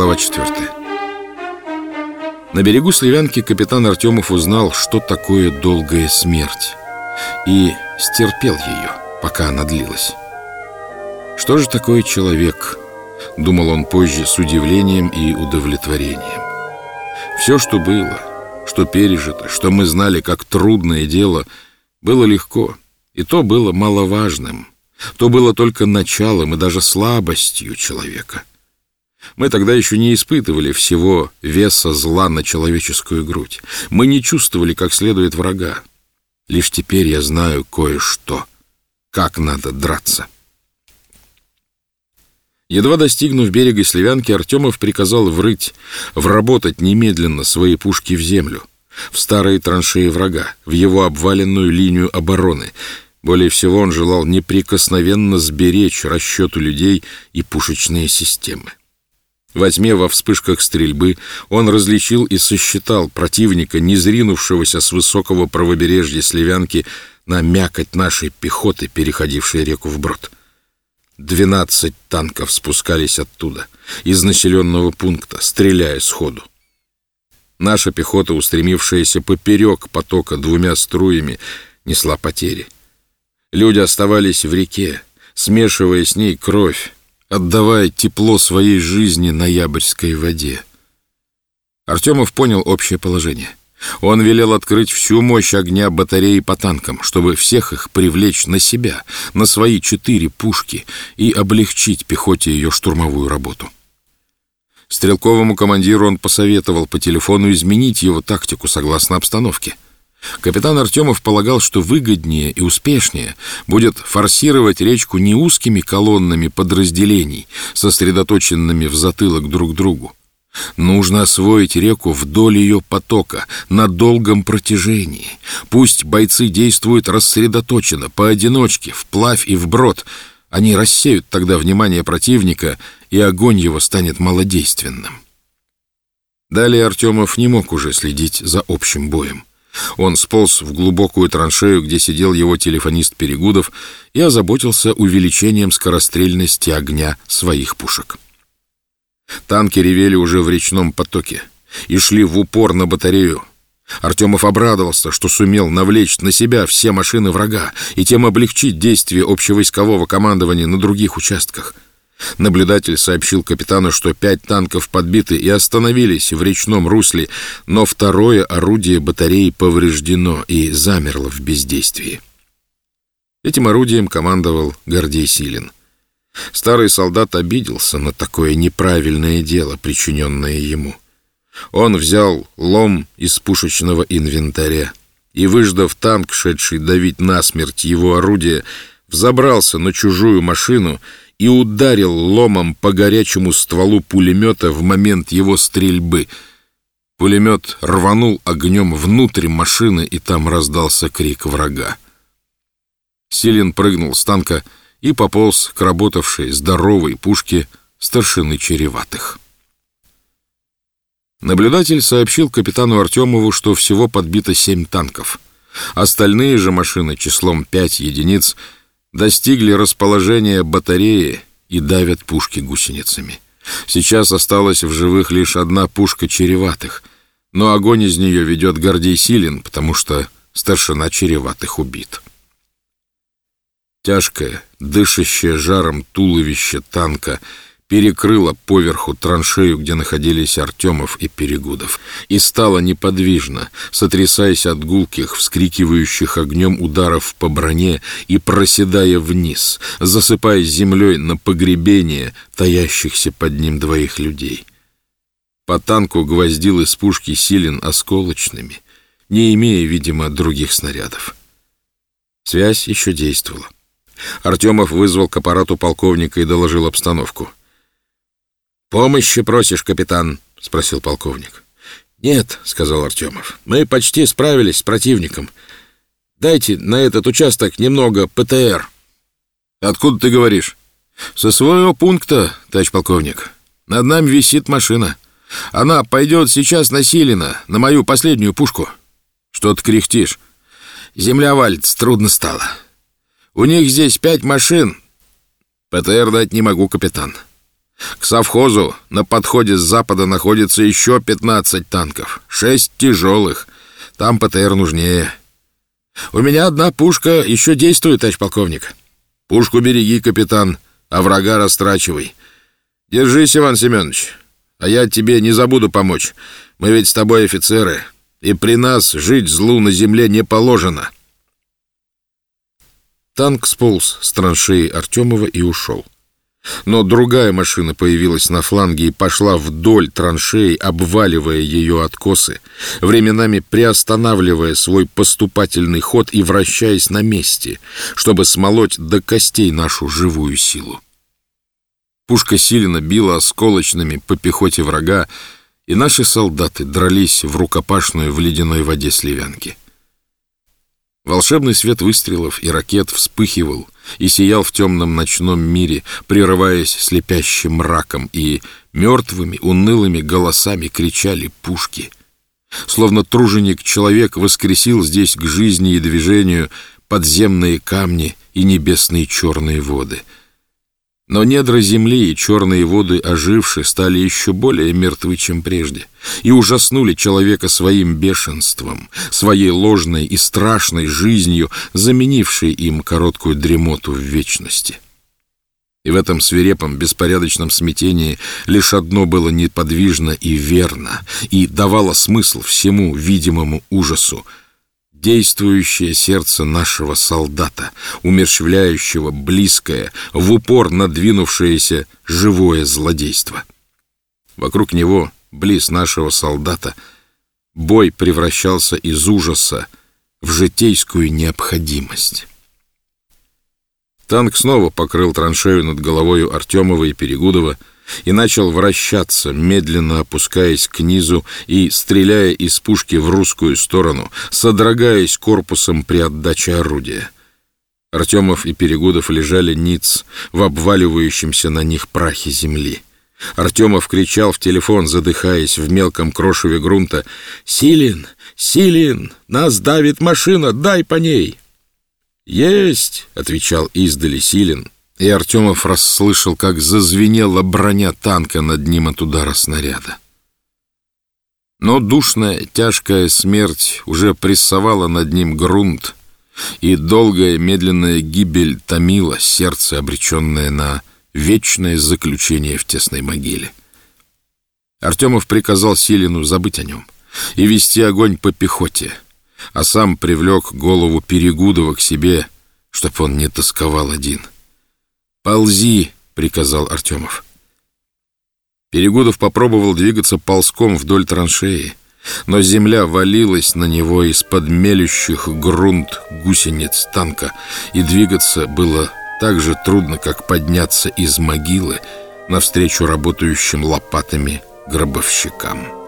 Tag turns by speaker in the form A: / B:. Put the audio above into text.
A: Глава 4 На берегу Сливянки капитан Артемов узнал, что такое долгая смерть И стерпел ее, пока она длилась. Что же такое человек? Думал он позже с удивлением и удовлетворением. Все, что было, что пережито, что мы знали как трудное дело Было легко, и то было маловажным То было только началом и даже слабостью человека мы тогда еще не испытывали всего веса зла на человеческую грудь. Мы не чувствовали как следует врага. Лишь теперь я знаю кое-что. Как надо драться. Едва достигнув берега Сливянки, Артемов приказал врыть, вработать немедленно свои пушки в землю, в старые траншеи врага, в его обваленную линию обороны. Более всего он желал неприкосновенно сберечь расчету людей и пушечные системы. Во тьме, во вспышках стрельбы, он различил и сосчитал противника, не зринувшегося с высокого правобережья Сливянки на мякоть нашей пехоты, переходившей реку вброд. Двенадцать танков спускались оттуда, из населенного пункта, стреляя сходу. Наша пехота, устремившаяся поперек потока двумя струями, несла потери. Люди оставались в реке, смешивая с ней кровь, отдавая тепло своей жизни ноябрьской воде. Артемов понял общее положение. Он велел открыть всю мощь огня батареи по танкам, чтобы всех их привлечь на себя, на свои четыре пушки и облегчить пехоте ее штурмовую работу. Стрелковому командиру он посоветовал по телефону изменить его тактику согласно обстановке — Капитан Артемов полагал, что выгоднее и успешнее будет форсировать речку не узкими колоннами подразделений, сосредоточенными в затылок друг другу. Нужно освоить реку вдоль ее потока, на долгом протяжении. Пусть бойцы действуют рассредоточенно, поодиночке, вплавь и вброд. Они рассеют тогда внимание противника, и огонь его станет малодейственным. Далее Артемов не мог уже следить за общим боем. Он сполз в глубокую траншею, где сидел его телефонист Перегудов, и озаботился увеличением скорострельности огня своих пушек. Танки ревели уже в речном потоке и шли в упор на батарею. Артемов обрадовался, что сумел навлечь на себя все машины врага и тем облегчить действие общевойскового командования на других участках — Наблюдатель сообщил капитану, что пять танков подбиты и остановились в речном русле, но второе орудие батареи повреждено и замерло в бездействии. Этим орудием командовал Гордей Силин. Старый солдат обиделся на такое неправильное дело, причиненное ему. Он взял лом из пушечного инвентаря и, выждав танк, шедший давить насмерть его орудия, взобрался на чужую машину и ударил ломом по горячему стволу пулемета в момент его стрельбы. Пулемет рванул огнем внутрь машины, и там раздался крик врага. Силин прыгнул с танка и пополз к работавшей здоровой пушке старшины Череватых. Наблюдатель сообщил капитану Артемову, что всего подбито семь танков. Остальные же машины числом пять единиц — достигли расположения батареи и давят пушки гусеницами. Сейчас осталась в живых лишь одна пушка череватых, но огонь из нее ведет Гордей Силин, потому что старшина череватых убит. Тяжкое, дышащее жаром туловище танка — перекрыла поверху траншею, где находились Артемов и Перегудов, и стала неподвижно, сотрясаясь от гулких, вскрикивающих огнем ударов по броне и проседая вниз, засыпая землей на погребение таящихся под ним двоих людей. По танку гвоздил из пушки Силин осколочными, не имея, видимо, других снарядов. Связь еще действовала. Артемов вызвал к аппарату полковника и доложил обстановку — «Помощи просишь, капитан?» — спросил полковник. «Нет», — сказал Артемов, — «мы почти справились с противником. Дайте на этот участок немного ПТР». «Откуда ты говоришь?» «Со своего пункта, товарищ полковник. Над нами висит машина. Она пойдет сейчас на Силина, на мою последнюю пушку». «Что ты кряхтишь?» «Земля валится, трудно стало. У них здесь пять машин. ПТР дать не могу, капитан». К совхозу на подходе с запада находится еще 15 танков. Шесть тяжелых. Там ПТР нужнее. У меня одна пушка еще действует, товарищ полковник. Пушку береги, капитан, а врага растрачивай. Держись, Иван Семенович, а я тебе не забуду помочь. Мы ведь с тобой офицеры, и при нас жить злу на земле не положено. Танк сполз с траншеи Артемова и ушел. Но другая машина появилась на фланге и пошла вдоль траншеи, обваливая ее откосы, временами приостанавливая свой поступательный ход и вращаясь на месте, чтобы смолоть до костей нашу живую силу. Пушка Силина била осколочными по пехоте врага, и наши солдаты дрались в рукопашную в ледяной воде Сливянки. Волшебный свет выстрелов и ракет вспыхивал и сиял в темном ночном мире, прерываясь слепящим мраком, и мертвыми, унылыми голосами кричали пушки. Словно труженик-человек воскресил здесь к жизни и движению подземные камни и небесные черные воды — но недра земли и черные воды ожившие стали еще более мертвы, чем прежде, и ужаснули человека своим бешенством, своей ложной и страшной жизнью, заменившей им короткую дремоту в вечности. И в этом свирепом, беспорядочном смятении лишь одно было неподвижно и верно, и давало смысл всему видимому ужасу — действующее сердце нашего солдата, умерщвляющего близкое, в упор надвинувшееся живое злодейство. Вокруг него, близ нашего солдата, бой превращался из ужаса в житейскую необходимость. Танк снова покрыл траншею над головою Артемова и Перегудова, и начал вращаться, медленно опускаясь к низу и стреляя из пушки в русскую сторону, содрогаясь корпусом при отдаче орудия. Артемов и Перегудов лежали ниц в обваливающемся на них прахе земли. Артемов кричал в телефон, задыхаясь в мелком крошеве грунта. «Силин! Силин! Нас давит машина! Дай по ней!» «Есть!» — отвечал издали Силин и Артемов расслышал, как зазвенела броня танка над ним от удара снаряда. Но душная, тяжкая смерть уже прессовала над ним грунт, и долгая медленная гибель томила сердце, обреченное на вечное заключение в тесной могиле. Артемов приказал Силину забыть о нем и вести огонь по пехоте, а сам привлек голову Перегудова к себе, чтоб он не тосковал один — «Ползи!» — приказал Артемов. Перегудов попробовал двигаться ползком вдоль траншеи, но земля валилась на него из-под мелющих грунт гусениц танка, и двигаться было так же трудно, как подняться из могилы навстречу работающим лопатами гробовщикам.